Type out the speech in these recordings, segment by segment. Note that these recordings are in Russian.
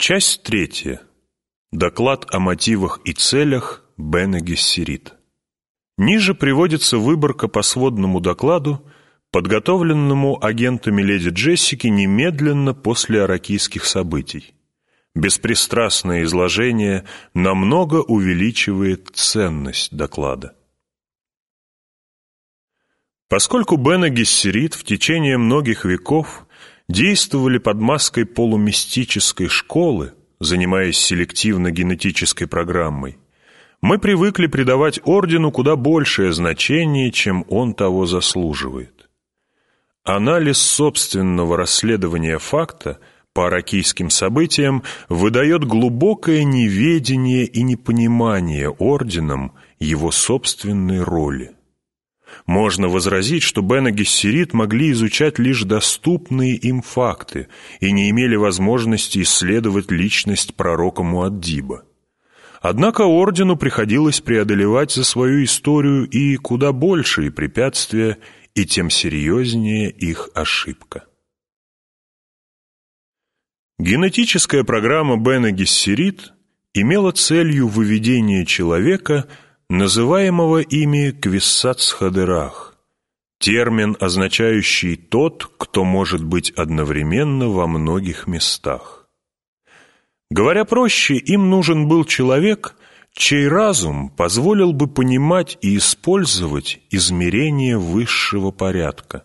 Часть третья. Доклад о мотивах и целях Бене Гессерит. Ниже приводится выборка по сводному докладу, подготовленному агентами леди Джессики немедленно после аракийских событий. Беспристрастное изложение намного увеличивает ценность доклада. Поскольку Бена Гессерит в течение многих веков действовали под маской полумистической школы, занимаясь селективно-генетической программой, мы привыкли придавать ордену куда большее значение, чем он того заслуживает. Анализ собственного расследования факта по аракийским событиям выдает глубокое неведение и непонимание орденом его собственной роли. Можно возразить, что Бен и Гессерит могли изучать лишь доступные им факты и не имели возможности исследовать личность пророка Муаддиба. Однако ордену приходилось преодолевать за свою историю и куда большие препятствия, и тем серьезнее их ошибка. Генетическая программа Бена Гессерит имела целью выведение человека – называемого ими квиссацхадерах, термин, означающий «тот, кто может быть одновременно во многих местах». Говоря проще, им нужен был человек, чей разум позволил бы понимать и использовать измерения высшего порядка.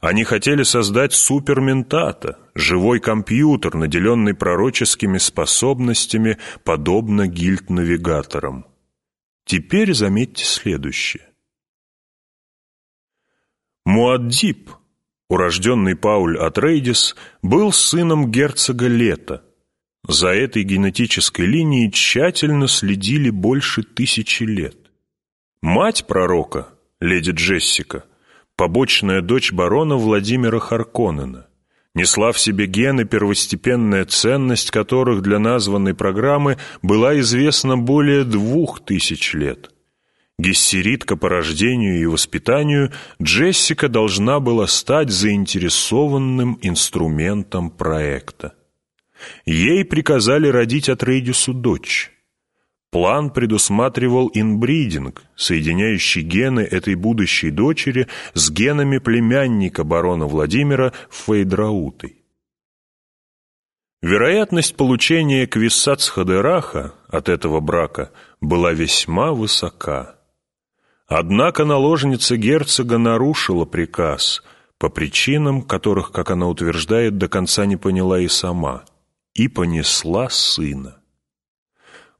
Они хотели создать суперментата, живой компьютер, наделенный пророческими способностями, подобно гильд-навигаторам. Теперь заметьте следующее. Муаддиб, урожденный Пауль Атрейдис, был сыном герцога Лета. За этой генетической линией тщательно следили больше тысячи лет. Мать пророка, леди Джессика, побочная дочь барона Владимира Харконнена несла в себе гены, первостепенная ценность которых для названной программы была известна более двух тысяч лет. Гессеритка по рождению и воспитанию, Джессика должна была стать заинтересованным инструментом проекта. Ей приказали родить Атрейдису дочь. План предусматривал инбридинг, соединяющий гены этой будущей дочери с генами племянника барона Владимира Фейдраутой. Вероятность получения Квиссацхадераха от этого брака была весьма высока. Однако наложница герцога нарушила приказ по причинам, которых, как она утверждает, до конца не поняла и сама, и понесла сына.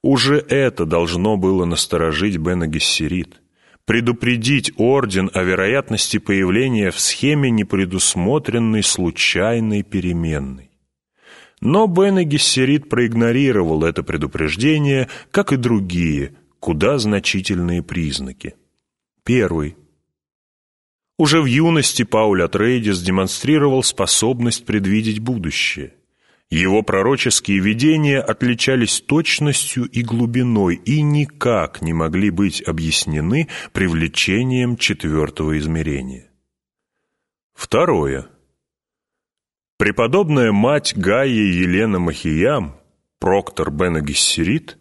Уже это должно было насторожить Бена Гессерит, предупредить Орден о вероятности появления в схеме непредусмотренной случайной переменной. Но Бен Гессерит проигнорировал это предупреждение, как и другие, куда значительные признаки. Первый. Уже в юности Пауль Атрейдис демонстрировал способность предвидеть будущее – его пророческие видения отличались точностью и глубиной и никак не могли быть объяснены привлечением четвертого измерения. Второе. Преподобная мать Гая Елена Махиям, проктор Бена Гессерит,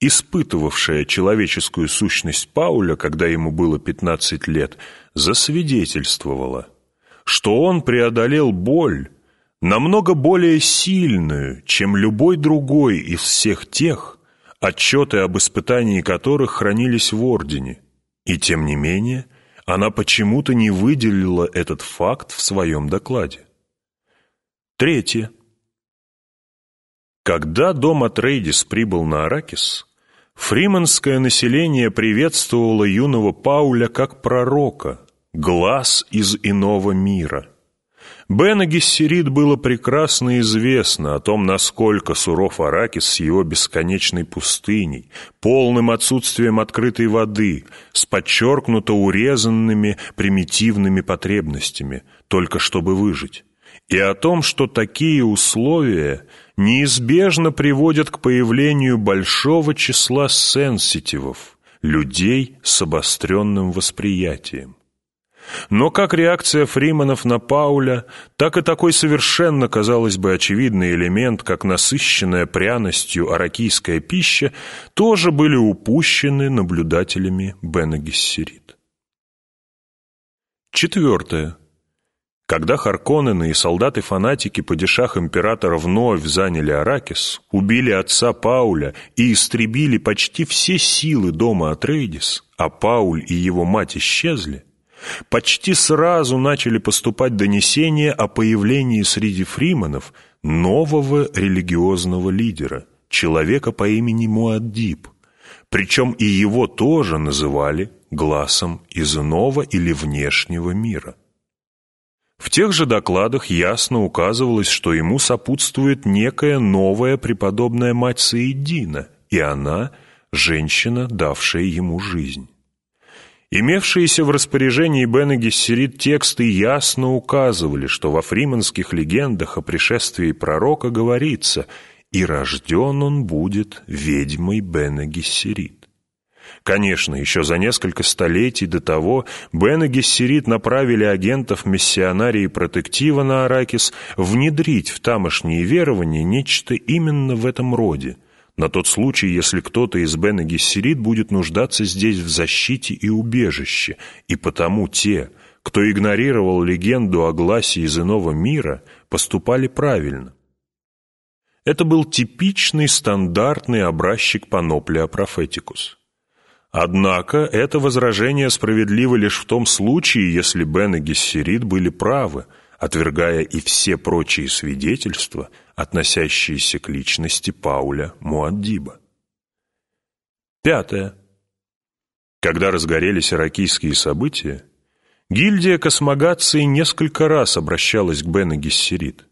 испытывавшая человеческую сущность Пауля, когда ему было 15 лет, засвидетельствовала, что он преодолел боль, намного более сильную, чем любой другой из всех тех, отчеты об испытании которых хранились в Ордене. И тем не менее, она почему-то не выделила этот факт в своем докладе. Третье. Когда дом Атрейдис прибыл на Аракис, фриманское население приветствовало юного Пауля как пророка, глаз из иного мира – Бена Гессерит было прекрасно известно о том, насколько суров Аракис с его бесконечной пустыней, полным отсутствием открытой воды, с подчеркнуто урезанными примитивными потребностями, только чтобы выжить, и о том, что такие условия неизбежно приводят к появлению большого числа сенситивов, людей с обостренным восприятием. Но как реакция фриманов на Пауля, так и такой совершенно, казалось бы, очевидный элемент, как насыщенная пряностью аракийская пища, тоже были упущены наблюдателями Бена Гессерит. Четвертое. Когда Харконнены и солдаты-фанатики падишах императора вновь заняли Аракис, убили отца Пауля и истребили почти все силы дома Атрейдис, а Пауль и его мать исчезли, почти сразу начали поступать донесения о появлении среди фриманов нового религиозного лидера, человека по имени Муаддиб, причем и его тоже называли глазом из иного или внешнего мира. В тех же докладах ясно указывалось, что ему сопутствует некая новая преподобная мать Саидина, и она – женщина, давшая ему жизнь. Имевшиеся в распоряжении Бена Гессерит тексты ясно указывали, что во фриманских легендах о пришествии пророка говорится «И рожден он будет ведьмой Бена Гессерит». Конечно, еще за несколько столетий до того Бен Гессерит направили агентов миссионарии протектива на Аракис внедрить в тамошние верования нечто именно в этом роде, на тот случай, если кто-то из Бен и Гессерит будет нуждаться здесь в защите и убежище, и потому те, кто игнорировал легенду о гласе из иного мира, поступали правильно. Это был типичный стандартный образчик Паноплия Профетикус. Однако это возражение справедливо лишь в том случае, если Бен и Гессерит были правы, отвергая и все прочие свидетельства, относящиеся к личности Пауля Муаддиба. Пятое. Когда разгорелись иракийские события, гильдия космогации несколько раз обращалась к Бен и Гессерит.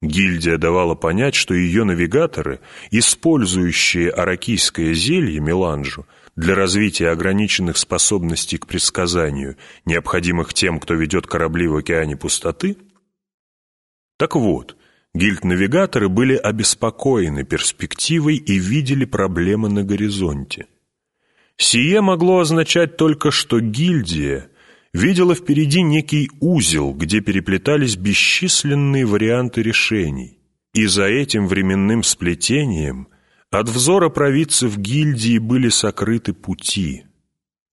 Гильдия давала понять, что ее навигаторы, использующие аракийское зелье меланжу, для развития ограниченных способностей к предсказанию, необходимых тем, кто ведет корабли в океане пустоты? Так вот, гильд-навигаторы были обеспокоены перспективой и видели проблемы на горизонте. Сие могло означать только, что гильдия видела впереди некий узел, где переплетались бесчисленные варианты решений, и за этим временным сплетением от взора провидцев гильдии были сокрыты пути.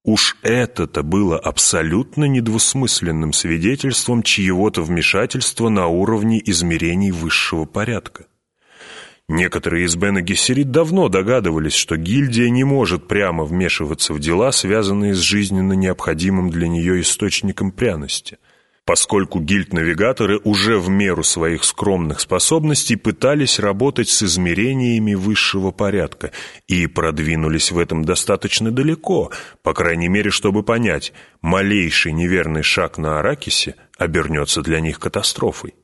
Уж это-то было абсолютно недвусмысленным свидетельством чьего-то вмешательства на уровне измерений высшего порядка. Некоторые из Бена давно догадывались, что гильдия не может прямо вмешиваться в дела, связанные с жизненно необходимым для нее источником пряности – поскольку гильд-навигаторы уже в меру своих скромных способностей пытались работать с измерениями высшего порядка и продвинулись в этом достаточно далеко, по крайней мере, чтобы понять, малейший неверный шаг на Аракисе обернется для них катастрофой.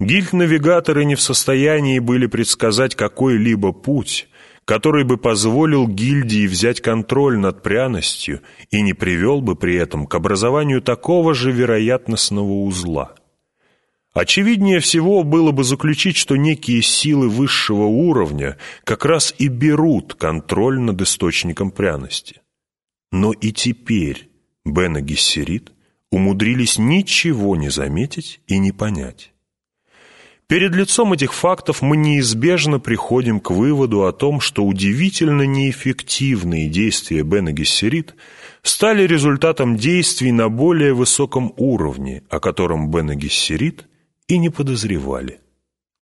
Гильд-навигаторы не в состоянии были предсказать какой-либо путь, который бы позволил гильдии взять контроль над пряностью и не привел бы при этом к образованию такого же вероятностного узла. Очевиднее всего было бы заключить, что некие силы высшего уровня как раз и берут контроль над источником пряности. Но и теперь Бен и Гессерит умудрились ничего не заметить и не понять. Перед лицом этих фактов мы неизбежно приходим к выводу о том, что удивительно неэффективные действия Бена Гессерит стали результатом действий на более высоком уровне, о котором Бена Гессерит и не подозревали.